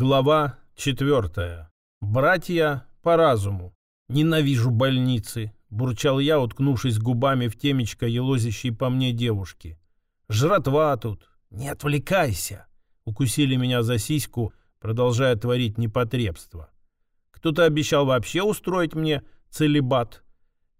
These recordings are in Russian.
Глава 4. Братья по разуму. Ненавижу больницы, бурчал я, уткнувшись губами в темечко елозящей по мне девушки. Жратва тут. Не отвлекайся. Укусили меня за сиську, продолжая творить непотребство. Кто-то обещал вообще устроить мне целебат.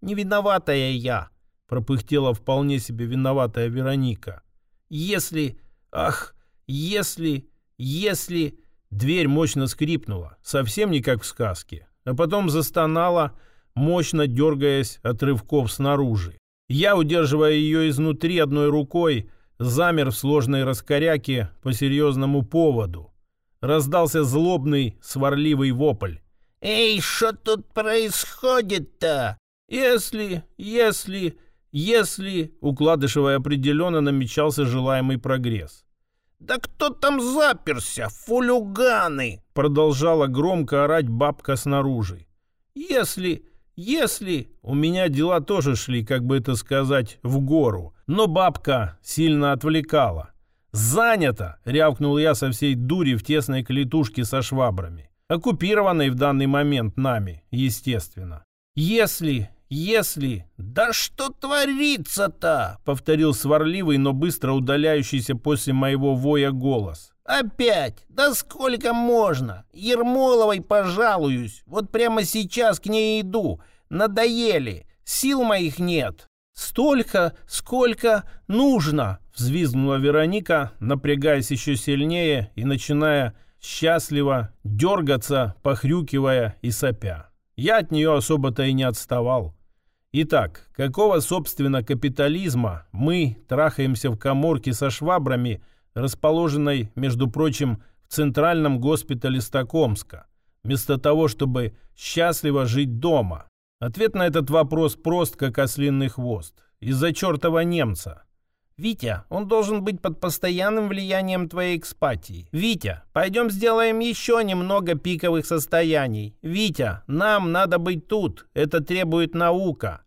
Не виноватая я, пропыхтела вполне себе виноватая Вероника. Если, ах, если, если Дверь мощно скрипнула, совсем не как в сказке, а потом застонала, мощно дергаясь от рывков снаружи. Я, удерживая ее изнутри одной рукой, замер в сложной раскоряке по серьезному поводу. Раздался злобный, сварливый вопль. «Эй, что тут происходит-то?» «Если, если, если...» У Кладышевой определенно намечался желаемый прогресс. «Да кто там заперся? Фулюганы!» Продолжала громко орать бабка снаружи. «Если, если...» У меня дела тоже шли, как бы это сказать, в гору. Но бабка сильно отвлекала. «Занято!» — рявкнул я со всей дури в тесной клетушке со швабрами. Оккупированной в данный момент нами, естественно. «Если, если... Да что творится-то? Повторил сварливый, но быстро удаляющийся после моего воя голос. Опять? Да сколько можно? Ермоловой пожалуюсь. Вот прямо сейчас к ней иду. Надоели. Сил моих нет. Столько, сколько нужно, взвизгнула Вероника, напрягаясь еще сильнее и начиная счастливо дергаться, похрюкивая и сопя. Я от нее особо-то и не отставал. Итак, какого, собственно, капитализма мы трахаемся в коморке со швабрами, расположенной, между прочим, в Центральном госпитале Стокомска, вместо того, чтобы счастливо жить дома? Ответ на этот вопрос прост, как ослинный хвост. Из-за чертова немца. «Витя, он должен быть под постоянным влиянием твоей экспатии. Витя, пойдем сделаем еще немного пиковых состояний. Витя, нам надо быть тут. Это требует наука».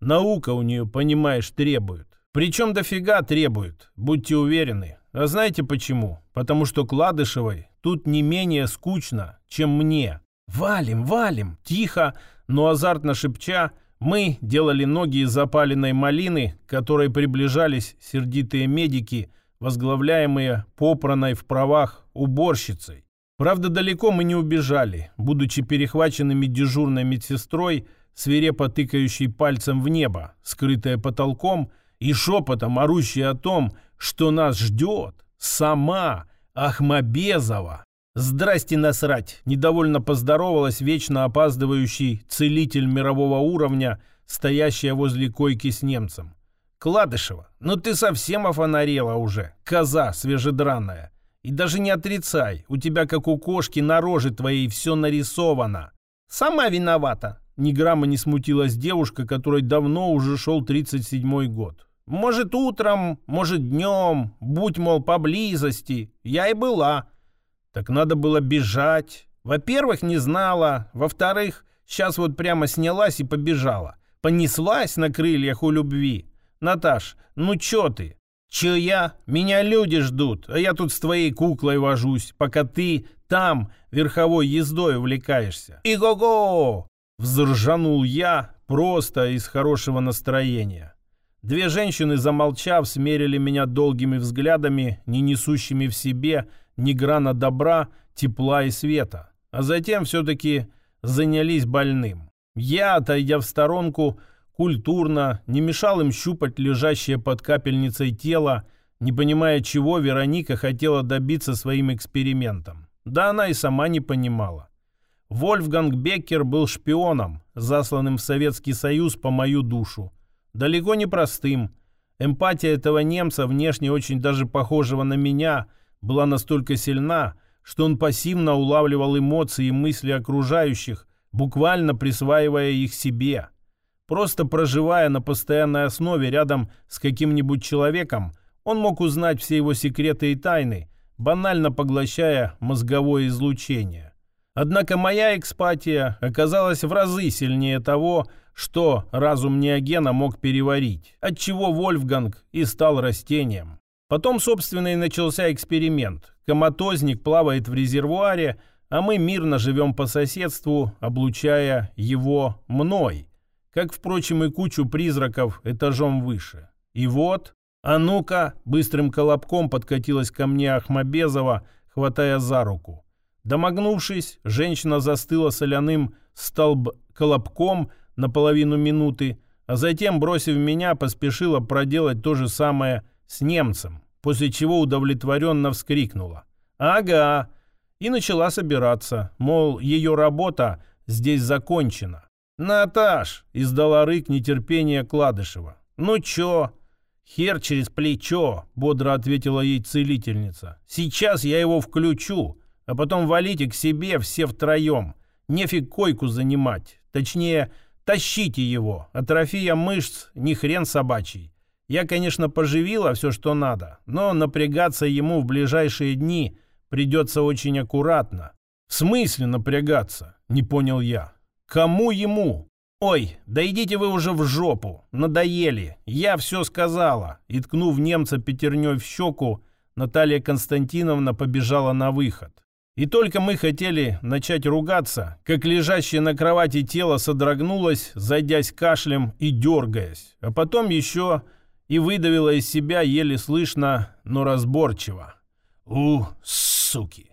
Наука у нее, понимаешь, требует. Причем дофига требует, будьте уверены. А знаете почему? Потому что Кладышевой тут не менее скучно, чем мне. «Валим, валим!» Тихо, но азартно шепча – мы делали ноги из запаленной малины, к которой приближались сердитые медики, возглавляемые попраной в правах уборщицей. Правда, далеко мы не убежали, будучи перехваченными дежурной медсестрой, свирепо тыкающей пальцем в небо, скрытое потолком, и шепотом орущей о том, что нас ждет сама Ахмабезова. «Здрасте, насрать!» – недовольно поздоровалась вечно опаздывающий целитель мирового уровня, стоящая возле койки с немцем. «Кладышева, ну ты совсем офонарела уже, коза свежедранная. И даже не отрицай, у тебя, как у кошки, на роже твоей все нарисовано. Сама виновата!» Ни грамма не смутилась девушка, которой давно уже шел 37-й год. «Может, утром, может, днем, будь, мол, поблизости. Я и была». Так надо было бежать. Во-первых, не знала. Во-вторых, сейчас вот прямо снялась и побежала. Понеслась на крыльях у любви. Наташ, ну чё ты? Чё я? Меня люди ждут, а я тут с твоей куклой вожусь, пока ты там верховой ездой увлекаешься. И-го-го! Взржанул я просто из хорошего настроения. Две женщины, замолчав, смерили меня долгими взглядами, не несущими в себе ни грана добра, тепла и света. А затем все-таки занялись больным. Я, отойдя в сторонку, культурно не мешал им щупать лежащее под капельницей тело, не понимая, чего Вероника хотела добиться своим экспериментом. Да она и сама не понимала. Вольфганг Беккер был шпионом, засланным в Советский Союз по мою душу. Далеко не простым. Эмпатия этого немца, внешне очень даже похожего на меня – была настолько сильна, что он пассивно улавливал эмоции и мысли окружающих, буквально присваивая их себе. Просто проживая на постоянной основе рядом с каким-нибудь человеком, он мог узнать все его секреты и тайны, банально поглощая мозговое излучение. Однако моя экспатия оказалась в разы сильнее того, что разум Неогена мог переварить, отчего Вольфганг и стал растением. Потом, собственно, и начался эксперимент, коматозник плавает в резервуаре, а мы мирно живем по соседству, облучая его мной. Как, впрочем, и кучу призраков этажом выше. И вот, а ну-ка, быстрым колобком подкатилась ко мне Ахмабезова, хватая за руку. Домогнувшись, женщина застыла соляным столб колобком на половину минуты, а затем, бросив меня, поспешила проделать то же самое с немцем, после чего удовлетворенно вскрикнула. «Ага!» и начала собираться, мол, ее работа здесь закончена. «Наташ!» — издала рык нетерпения Кладышева. «Ну чё?» «Хер через плечо», — бодро ответила ей целительница. «Сейчас я его включу, а потом валите к себе все втроем. Нефиг койку занимать. Точнее, тащите его. Атрофия мышц не хрен собачий. Я, конечно, поживила все, что надо, но напрягаться ему в ближайшие дни придется очень аккуратно. В смысле напрягаться? Не понял я. Кому ему? «Ой, да идите вы уже в жопу! Надоели! Я все сказала!» И ткнув немца пятерней в щеку, Наталья Константиновна побежала на выход. И только мы хотели начать ругаться, как лежащее на кровати тело содрогнулось, зайдясь кашлем и дергаясь, а потом еще и выдавила из себя еле слышно, но разборчиво. «У, суки!»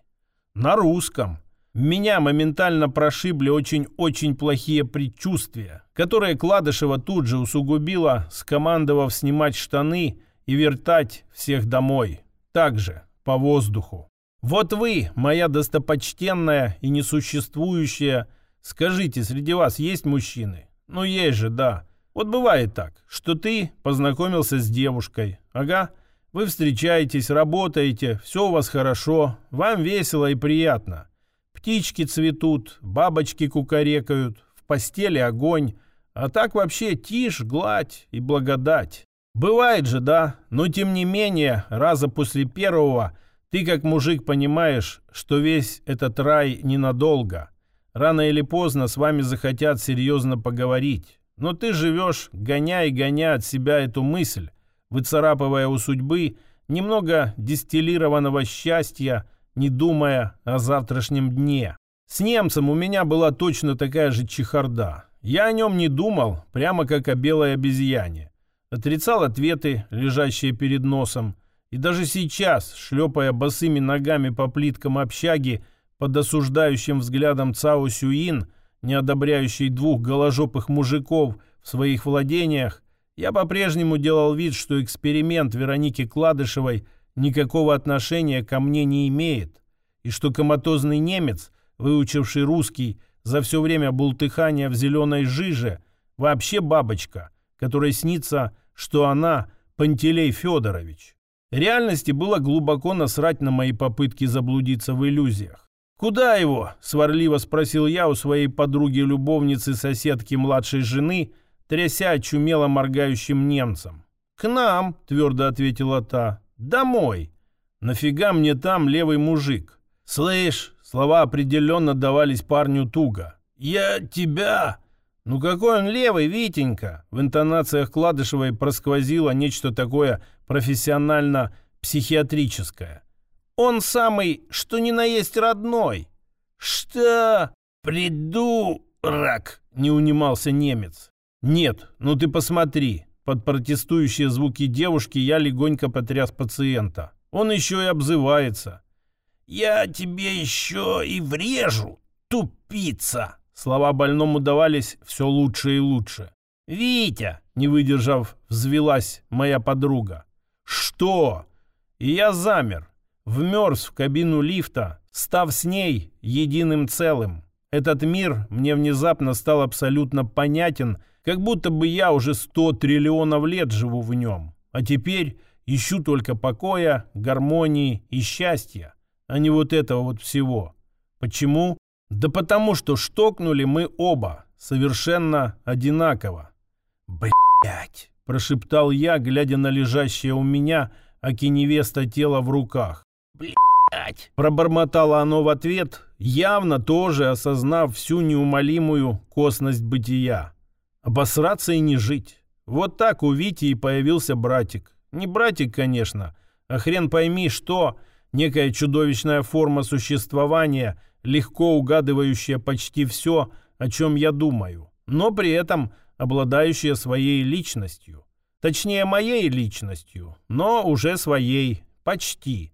На русском. Меня моментально прошибли очень-очень плохие предчувствия, которые Кладышева тут же усугубила, скомандовав снимать штаны и вертать всех домой. Также по воздуху. Вот вы, моя достопочтенная и несуществующая, скажите, среди вас есть мужчины? Ну, есть же, да. Вот бывает так, что ты познакомился с девушкой. Ага, вы встречаетесь, работаете, все у вас хорошо, вам весело и приятно. Птички цветут, бабочки кукарекают, в постели огонь, а так вообще тишь, гладь и благодать. Бывает же, да, но тем не менее, раза после первого ты как мужик понимаешь, что весь этот рай ненадолго. Рано или поздно с вами захотят серьезно поговорить. Но ты живешь, гоня и гоня от себя эту мысль, выцарапывая у судьбы немного дистиллированного счастья, не думая о завтрашнем дне. С немцем у меня была точно такая же чехарда. Я о нем не думал, прямо как о белой обезьяне. Отрицал ответы, лежащие перед носом, и даже сейчас, шлепая босыми ногами по плиткам общаги под осуждающим взглядом Цао Сюин, не одобряющий двух голожопых мужиков в своих владениях, я по-прежнему делал вид, что эксперимент Вероники Кладышевой – никакого отношения ко мне не имеет, и что коматозный немец, выучивший русский за все время бултыхания в зеленой жиже, вообще бабочка, которой снится, что она Пантелей Федорович. Реальности было глубоко насрать на мои попытки заблудиться в иллюзиях. «Куда его?» – сварливо спросил я у своей подруги-любовницы-соседки младшей жены, тряся очумело моргающим немцем. «К нам», – твердо ответила та. Домой. Нафига мне там левый мужик? Слышь, слова определенно давались парню туго. Я тебя... Ну какой он левый, Витенька? В интонациях Кладышевой просквозило нечто такое профессионально-психиатрическое. Он самый, что ни на есть родной. Что? Придурок! Не унимался немец. Нет, ну ты посмотри. Под протестующие звуки девушки я легонько потряс пациента. Он еще и обзывается. «Я тебе еще и врежу, тупица!» Слова больному давались все лучше и лучше. «Витя!» — не выдержав, взвелась моя подруга. «Что?» И я замер, вмерз в кабину лифта, став с ней единым целым. Этот мир мне внезапно стал абсолютно понятен как будто бы я уже сто триллионов лет живу в нем. А теперь ищу только покоя, гармонии и счастья, а не вот этого вот всего. Почему? Да потому что штокнули мы оба совершенно одинаково. Блять, прошептал я, глядя на лежащее у меня аки-невеста тело в руках. Блять, пробормотало оно в ответ, явно тоже осознав всю неумолимую косность бытия. Обосраться и не жить. Вот так у Вити и появился братик. Не братик, конечно, а хрен пойми что, некая чудовищная форма существования, легко угадывающая почти все, о чем я думаю, но при этом обладающая своей личностью. Точнее, моей личностью, но уже своей, почти.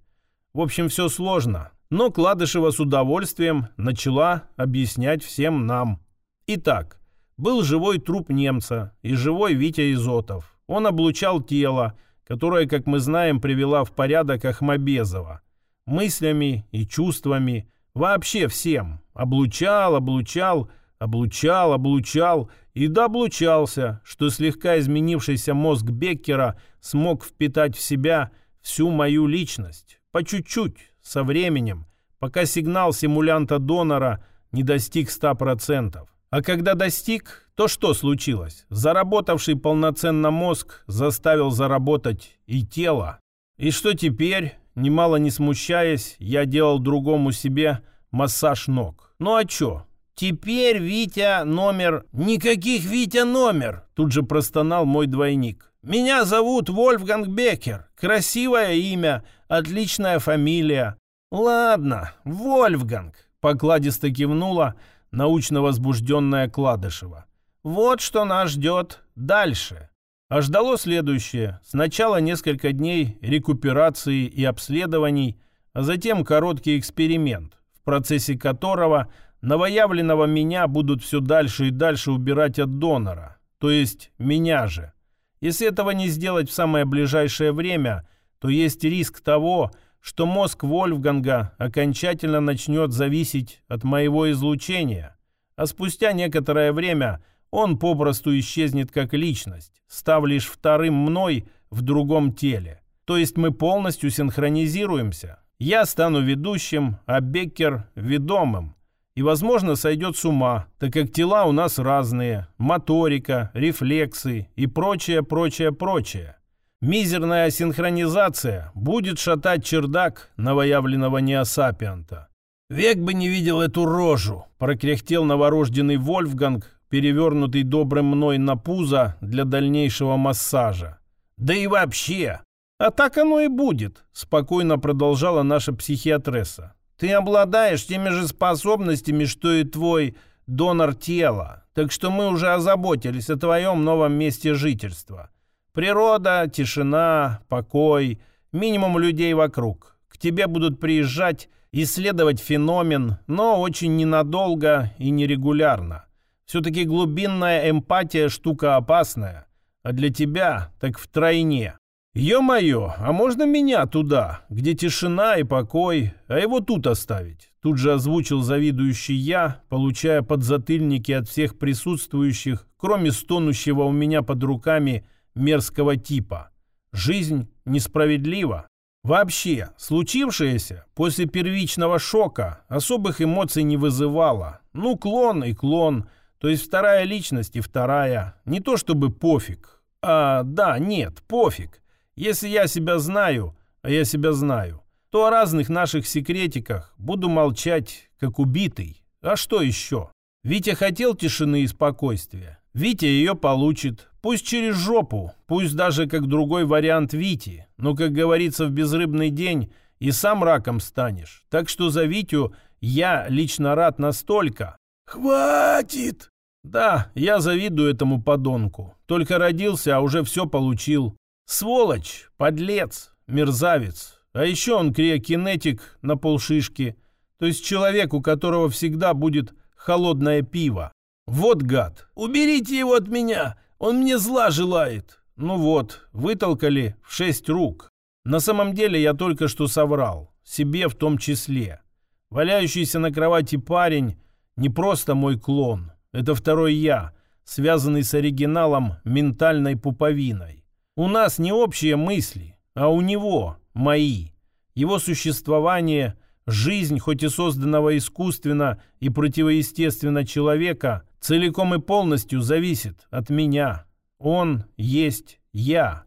В общем, все сложно, но Кладышева с удовольствием начала объяснять всем нам. Итак, был живой труп немца и живой Витя Изотов. Он облучал тело, которое, как мы знаем, привела в порядок Ахмабезова. Мыслями и чувствами, вообще всем. Облучал, облучал, облучал, облучал и дооблучался, что слегка изменившийся мозг Беккера смог впитать в себя всю мою личность. По чуть-чуть, со временем, пока сигнал симулянта-донора не достиг 100%. А когда достиг, то что случилось? Заработавший полноценно мозг заставил заработать и тело. И что теперь, немало не смущаясь, я делал другому себе массаж ног. Ну а чё? Теперь Витя номер... Никаких Витя номер! Тут же простонал мой двойник. Меня зовут Вольфганг Беккер. Красивое имя, отличная фамилия. Ладно, Вольфганг, покладисто кивнула научно возбужденная Кладышева. Вот что нас ждет дальше. А ждало следующее. Сначала несколько дней рекуперации и обследований, а затем короткий эксперимент, в процессе которого новоявленного меня будут все дальше и дальше убирать от донора, то есть меня же. Если этого не сделать в самое ближайшее время, то есть риск того, что мозг Вольфганга окончательно начнет зависеть от моего излучения, а спустя некоторое время он попросту исчезнет как личность, став лишь вторым мной в другом теле. То есть мы полностью синхронизируемся. Я стану ведущим, а Беккер – ведомым. И, возможно, сойдет с ума, так как тела у нас разные, моторика, рефлексы и прочее, прочее, прочее. Мизерная синхронизация будет шатать чердак новоявленного неосапианта. «Век бы не видел эту рожу!» – прокряхтел новорожденный Вольфганг, перевернутый добрым мной на пузо для дальнейшего массажа. «Да и вообще!» «А так оно и будет», – спокойно продолжала наша психиатресса. «Ты обладаешь теми же способностями, что и твой донор тела, так что мы уже озаботились о твоем новом месте жительства». Природа, тишина, покой, минимум людей вокруг. К тебе будут приезжать, исследовать феномен, но очень ненадолго и нерегулярно. Все-таки глубинная эмпатия штука опасная, а для тебя так втройне. «Ё-моё, а можно меня туда, где тишина и покой, а его тут оставить?» Тут же озвучил завидующий я, получая подзатыльники от всех присутствующих, кроме стонущего у меня под руками – мерзкого типа. Жизнь несправедлива. Вообще, случившееся после первичного шока особых эмоций не вызывало. Ну, клон и клон, то есть вторая личность и вторая. Не то чтобы пофиг. А, да, нет, пофиг. Если я себя знаю, а я себя знаю, то о разных наших секретиках буду молчать, как убитый. А что еще? Витя хотел тишины и спокойствия. Витя ее получит. Пусть через жопу, пусть даже как другой вариант Вити. Но, как говорится в безрыбный день, и сам раком станешь. Так что за Витю я лично рад настолько. «Хватит!» «Да, я завидую этому подонку. Только родился, а уже все получил. Сволочь, подлец, мерзавец. А еще он криокинетик на полшишки. То есть человек, у которого всегда будет холодное пиво. «Вот гад! Уберите его от меня! Он мне зла желает!» Ну вот, вытолкали в шесть рук. На самом деле я только что соврал. Себе в том числе. Валяющийся на кровати парень не просто мой клон. Это второй я, связанный с оригиналом ментальной пуповиной. У нас не общие мысли, а у него мои. Его существование, жизнь, хоть и созданного искусственно и противоестественно человека, целиком и полностью зависит от меня. Он есть я.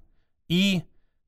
И...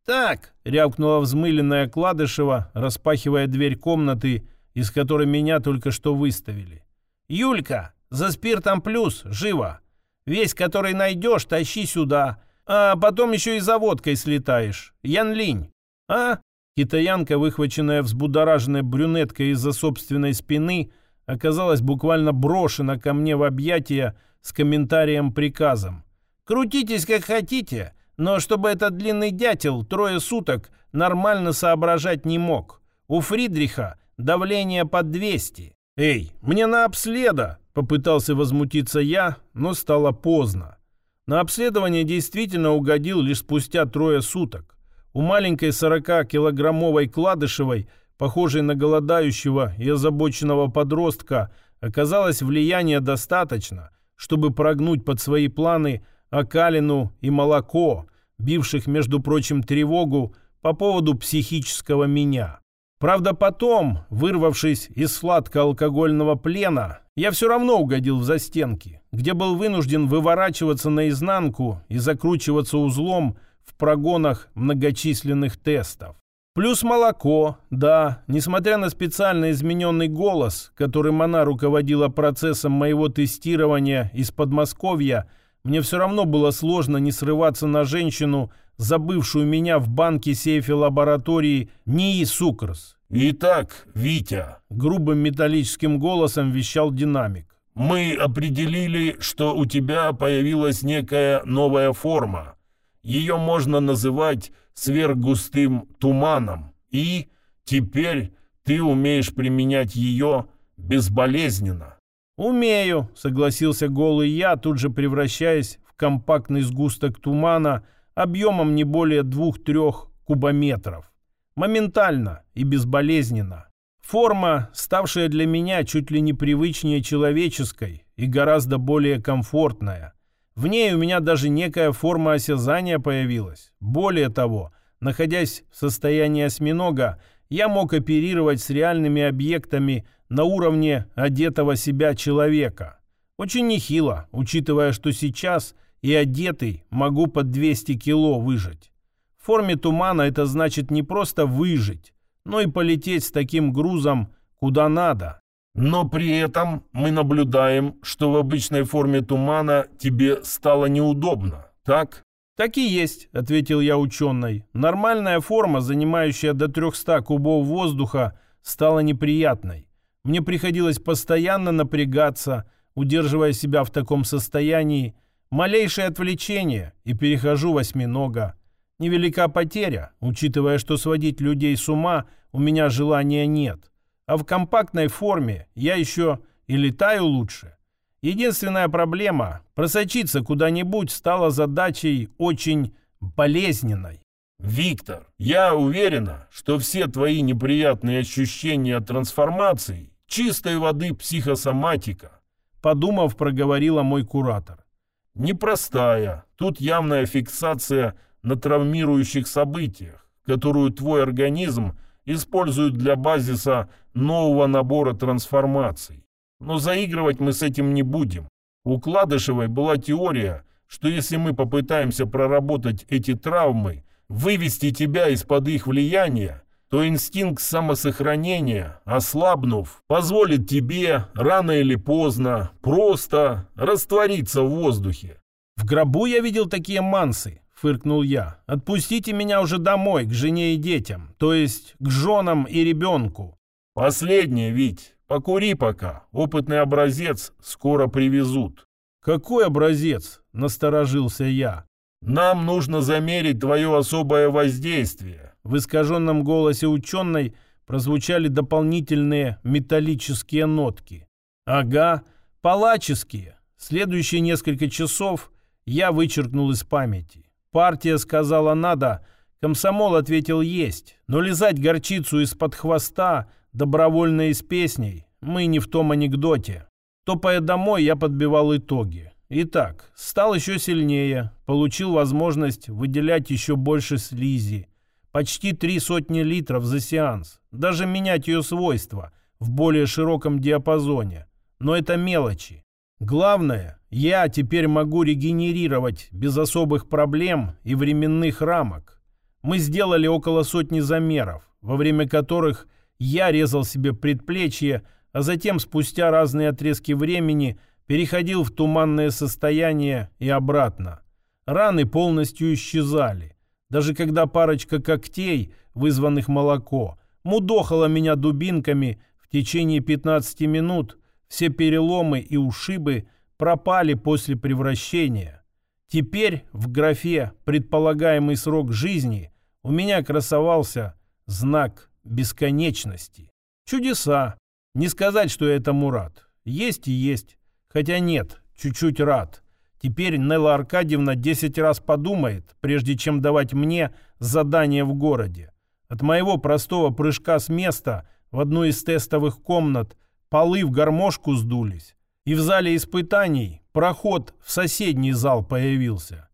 «Так!» — рявкнула взмыленная Кладышева, распахивая дверь комнаты, из которой меня только что выставили. «Юлька, за спиртом плюс, живо! Весь, который найдешь, тащи сюда, а потом еще и за водкой слетаешь. Ян Линь. А? Китаянка, выхваченная взбудораженной брюнеткой из-за собственной спины, оказалась буквально брошена ко мне в объятия с комментарием-приказом. «Крутитесь как хотите, но чтобы этот длинный дятел трое суток нормально соображать не мог. У Фридриха давление под 200. «Эй, мне на обследа!» — попытался возмутиться я, но стало поздно. На обследование действительно угодил лишь спустя трое суток. У маленькой 40-килограммовой Кладышевой, похожей на голодающего и озабоченного подростка, оказалось влияния достаточно, чтобы прогнуть под свои планы Акалину и Молоко, бивших, между прочим, тревогу по поводу психического меня. Правда, потом, вырвавшись из сладко-алкогольного плена, я все равно угодил в застенки, где был вынужден выворачиваться наизнанку и закручиваться узлом в прогонах многочисленных тестов. Плюс молоко, да, несмотря на специально измененный голос, которым она руководила процессом моего тестирования из Подмосковья, мне все равно было сложно не срываться на женщину, забывшую меня в банке сейфе лаборатории НИИ Сукрс. «Итак, Витя», — грубым металлическим голосом вещал динамик, «мы определили, что у тебя появилась некая новая форма. Ее можно называть сверхгустым туманом. И теперь ты умеешь применять ее безболезненно». «Умею», — согласился голый я, тут же превращаясь в компактный сгусток тумана — объемом не более двух-трех кубометров. Моментально и безболезненно. Форма, ставшая для меня чуть ли не привычнее человеческой и гораздо более комфортная. В ней у меня даже некая форма осязания появилась. Более того, находясь в состоянии осьминога, я мог оперировать с реальными объектами на уровне одетого себя человека. Очень нехило, учитывая, что сейчас и одетый могу под 200 кило выжить. В форме тумана это значит не просто выжить, но и полететь с таким грузом куда надо. Но при этом мы наблюдаем, что в обычной форме тумана тебе стало неудобно, так? «Так и есть», — ответил я ученый. «Нормальная форма, занимающая до 300 кубов воздуха, стала неприятной. Мне приходилось постоянно напрягаться, удерживая себя в таком состоянии, Малейшее отвлечение, и перехожу восьминога. Невелика потеря, учитывая, что сводить людей с ума у меня желания нет. А в компактной форме я еще и летаю лучше. Единственная проблема – просочиться куда-нибудь стала задачей очень болезненной. «Виктор, я уверена, что все твои неприятные ощущения от трансформации – чистой воды психосоматика», – подумав, проговорила мой куратор непростая. Тут явная фиксация на травмирующих событиях, которую твой организм использует для базиса нового набора трансформаций. Но заигрывать мы с этим не будем. У Кладышевой была теория, что если мы попытаемся проработать эти травмы, вывести тебя из-под их влияния, то инстинкт самосохранения, ослабнув, позволит тебе рано или поздно просто раствориться в воздухе. «В гробу я видел такие мансы», — фыркнул я. «Отпустите меня уже домой, к жене и детям, то есть к женам и ребенку». «Последнее, Вить, покури пока, опытный образец скоро привезут». «Какой образец?» — насторожился я. «Нам нужно замерить твое особое воздействие. В искаженном голосе ученой прозвучали дополнительные металлические нотки. «Ага, палаческие». Следующие несколько часов я вычеркнул из памяти. Партия сказала «надо», комсомол ответил «есть», но лизать горчицу из-под хвоста, добровольно из песней, мы не в том анекдоте. Топая домой, я подбивал итоги. Итак, стал еще сильнее, получил возможность выделять еще больше слизи, Почти три сотни литров за сеанс. Даже менять ее свойства в более широком диапазоне. Но это мелочи. Главное, я теперь могу регенерировать без особых проблем и временных рамок. Мы сделали около сотни замеров, во время которых я резал себе предплечье, а затем спустя разные отрезки времени переходил в туманное состояние и обратно. Раны полностью исчезали. Даже когда парочка когтей, вызванных молоко, мудохала меня дубинками в течение 15 минут, все переломы и ушибы пропали после превращения. Теперь в графе «Предполагаемый срок жизни» у меня красовался знак бесконечности. Чудеса. Не сказать, что я этому рад. Есть и есть. Хотя нет, чуть-чуть рад. Теперь Нелла Аркадьевна 10 раз подумает, прежде чем давать мне задание в городе. От моего простого прыжка с места в одну из тестовых комнат полы в гармошку сдулись. И в зале испытаний проход в соседний зал появился.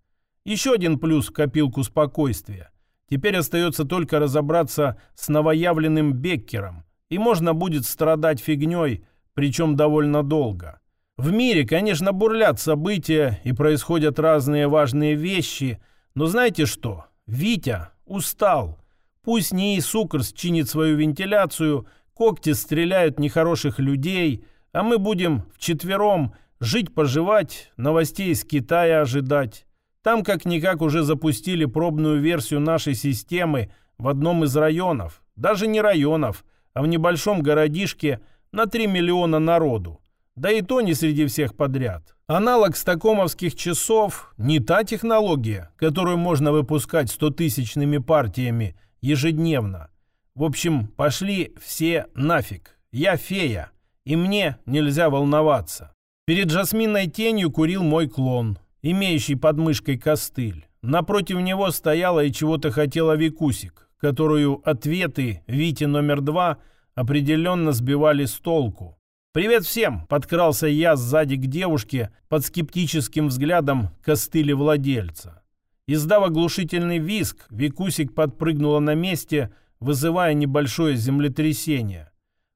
Еще один плюс в копилку спокойствия. Теперь остается только разобраться с новоявленным Беккером, и можно будет страдать фигней, причем довольно долго. В мире, конечно, бурлят события и происходят разные важные вещи, но знаете что? Витя устал. Пусть не Сукарс чинит свою вентиляцию, когти стреляют нехороших людей, а мы будем вчетвером жить-поживать, новостей из Китая ожидать. Там как-никак уже запустили пробную версию нашей системы в одном из районов. Даже не районов, а в небольшом городишке на 3 миллиона народу. Да и то не среди всех подряд. Аналог стакомовских часов не та технология, которую можно выпускать стотысячными партиями ежедневно. В общем, пошли все нафиг. Я фея, и мне нельзя волноваться. Перед жасминной тенью курил мой клон, имеющий под мышкой костыль. Напротив него стояла и чего-то хотела Викусик, которую ответы Вити номер два определенно сбивали с толку. «Привет всем!» — подкрался я сзади к девушке под скептическим взглядом костыли владельца. Издав оглушительный визг, Викусик подпрыгнула на месте, вызывая небольшое землетрясение.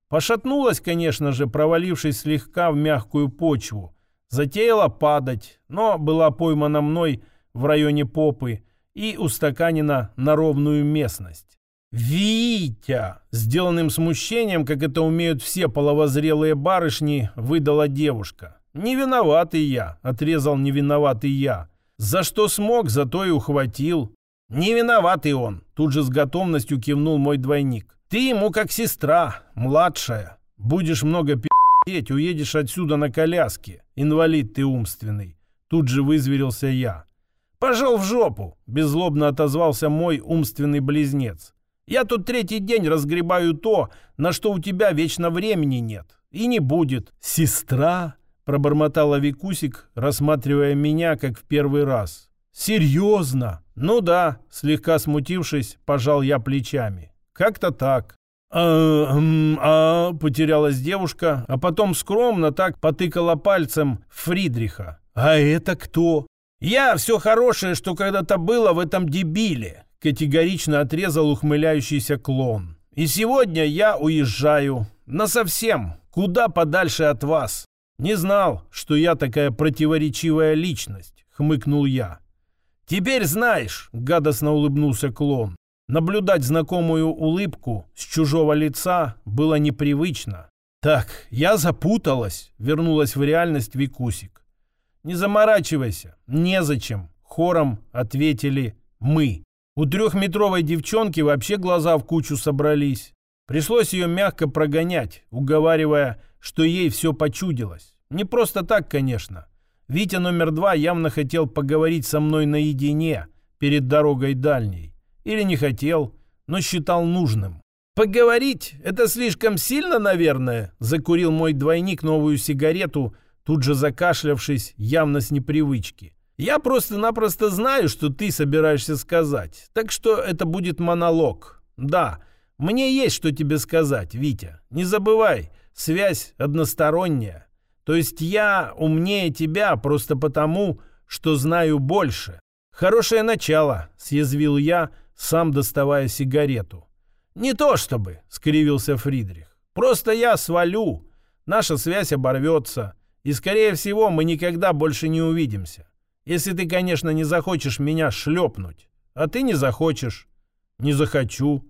Пошатнулась, конечно же, провалившись слегка в мягкую почву. Затеяла падать, но была поймана мной в районе попы и устаканена на ровную местность. «Витя!» Сделанным смущением, как это умеют все половозрелые барышни, выдала девушка. «Не виноватый я», — отрезал невиноватый я. «За что смог, зато и ухватил». «Не виноватый он», — тут же с готовностью кивнул мой двойник. «Ты ему как сестра, младшая. Будешь много пи***ть, уедешь отсюда на коляске. Инвалид ты умственный». Тут же вызверился я. «Пошел в жопу!» — беззлобно отозвался мой умственный близнец. Я тут третий день разгребаю то, на что у тебя вечно времени нет. И не будет. Сестра, пробормотала Викусик, рассматривая меня, как в первый раз. Серьезно? Ну да, слегка смутившись, пожал я плечами. Как-то так. А, а, потерялась девушка, а потом скромно так потыкала пальцем Фридриха. А это кто? Я все хорошее, что когда-то было в этом дебиле категорично отрезал ухмыляющийся клон. «И сегодня я уезжаю. Насовсем. Куда подальше от вас. Не знал, что я такая противоречивая личность», — хмыкнул я. «Теперь знаешь», — гадостно улыбнулся клон. Наблюдать знакомую улыбку с чужого лица было непривычно. «Так, я запуталась», — вернулась в реальность Викусик. «Не заморачивайся, незачем», — хором ответили «мы». У трехметровой девчонки вообще глаза в кучу собрались. Пришлось ее мягко прогонять, уговаривая, что ей все почудилось. Не просто так, конечно. Витя номер два явно хотел поговорить со мной наедине перед дорогой дальней. Или не хотел, но считал нужным. «Поговорить? Это слишком сильно, наверное?» Закурил мой двойник новую сигарету, тут же закашлявшись, явно с непривычки. Я просто-напросто знаю, что ты собираешься сказать. Так что это будет монолог. Да, мне есть что тебе сказать, Витя. Не забывай, связь односторонняя. То есть я умнее тебя просто потому, что знаю больше. Хорошее начало, съязвил я, сам доставая сигарету. Не то чтобы, скривился Фридрих. Просто я свалю. Наша связь оборвется. И, скорее всего, мы никогда больше не увидимся. Если ты, конечно, не захочешь меня шлепнуть. А ты не захочешь. Не захочу.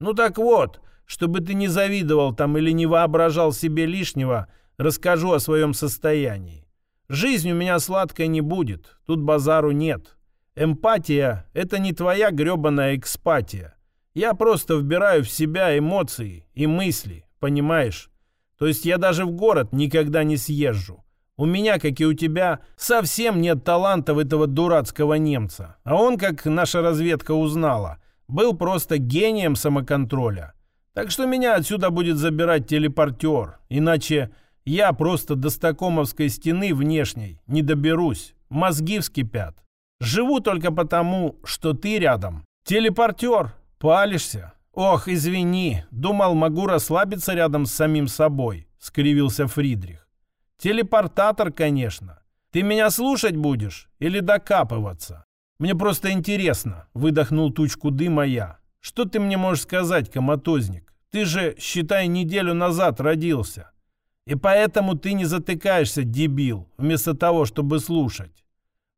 Ну так вот, чтобы ты не завидовал там или не воображал себе лишнего, расскажу о своем состоянии. Жизнь у меня сладкой не будет. Тут базару нет. Эмпатия — это не твоя гребаная экспатия. Я просто вбираю в себя эмоции и мысли, понимаешь? То есть я даже в город никогда не съезжу. У меня, как и у тебя, совсем нет талантов этого дурацкого немца. А он, как наша разведка узнала, был просто гением самоконтроля. Так что меня отсюда будет забирать телепортер. Иначе я просто до Стокомовской стены внешней не доберусь. Мозги вскипят. Живу только потому, что ты рядом. Телепортер, палишься. Ох, извини, думал, могу расслабиться рядом с самим собой, скривился Фридрих. Телепортатор, конечно. Ты меня слушать будешь или докапываться? Мне просто интересно, выдохнул тучку дыма я. Что ты мне можешь сказать, коматозник? Ты же, считай, неделю назад родился. И поэтому ты не затыкаешься, дебил, вместо того, чтобы слушать.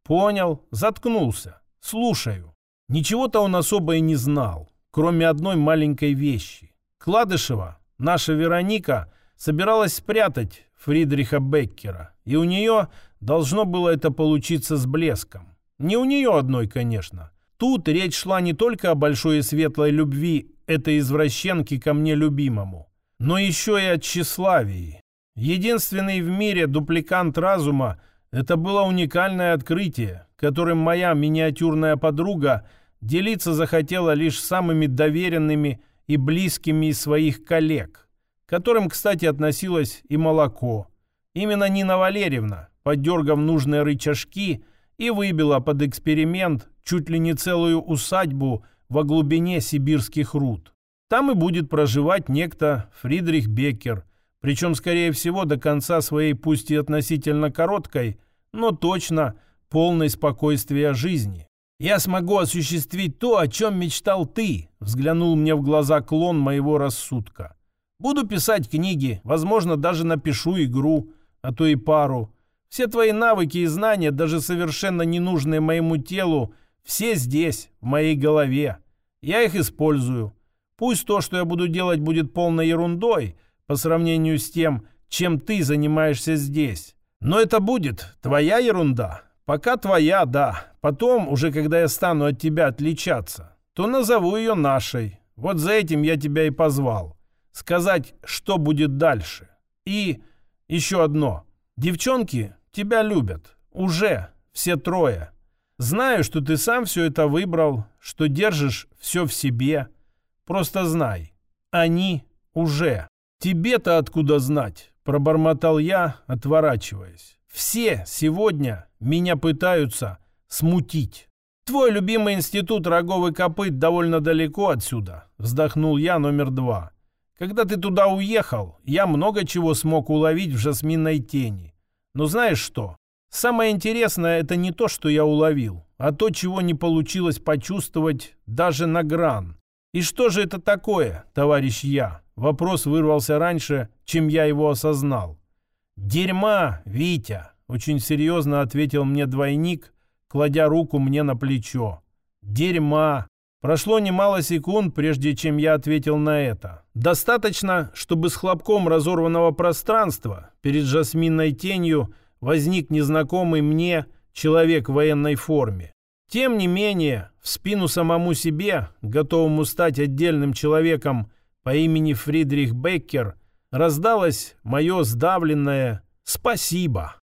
Понял, заткнулся. Слушаю. Ничего-то он особо и не знал, кроме одной маленькой вещи. Кладышева, наша Вероника, собиралась спрятать Фридриха Беккера, и у нее должно было это получиться с блеском. Не у нее одной, конечно. Тут речь шла не только о большой и светлой любви этой извращенки ко мне любимому, но еще и о тщеславии. Единственный в мире дупликант разума – это было уникальное открытие, которым моя миниатюрная подруга делиться захотела лишь самыми доверенными и близкими из своих коллег – которым, кстати, относилось и молоко. Именно Нина Валерьевна, подергав нужные рычажки, и выбила под эксперимент чуть ли не целую усадьбу во глубине сибирских руд. Там и будет проживать некто Фридрих Беккер, причем, скорее всего, до конца своей пусть и относительно короткой, но точно полной спокойствия жизни. «Я смогу осуществить то, о чем мечтал ты», взглянул мне в глаза клон моего рассудка. Буду писать книги, возможно, даже напишу игру, а то и пару. Все твои навыки и знания, даже совершенно ненужные моему телу, все здесь, в моей голове. Я их использую. Пусть то, что я буду делать, будет полной ерундой по сравнению с тем, чем ты занимаешься здесь. Но это будет твоя ерунда. Пока твоя, да. Потом, уже когда я стану от тебя отличаться, то назову ее нашей. Вот за этим я тебя и позвал сказать, что будет дальше. И еще одно. Девчонки тебя любят. Уже все трое. Знаю, что ты сам все это выбрал, что держишь все в себе. Просто знай, они уже. Тебе-то откуда знать? Пробормотал я, отворачиваясь. Все сегодня меня пытаются смутить. Твой любимый институт роговый копыт довольно далеко отсюда, вздохнул я номер два. Когда ты туда уехал, я много чего смог уловить в жасминной тени. Но знаешь что? Самое интересное это не то, что я уловил, а то, чего не получилось почувствовать даже на гран. И что же это такое, товарищ я? Вопрос вырвался раньше, чем я его осознал. «Дерьма, Витя!» — очень серьезно ответил мне двойник, кладя руку мне на плечо. «Дерьма! Прошло немало секунд, прежде чем я ответил на это. Достаточно, чтобы с хлопком разорванного пространства перед жасминной тенью возник незнакомый мне человек в военной форме. Тем не менее, в спину самому себе, готовому стать отдельным человеком по имени Фридрих Беккер, раздалось мое сдавленное «Спасибо».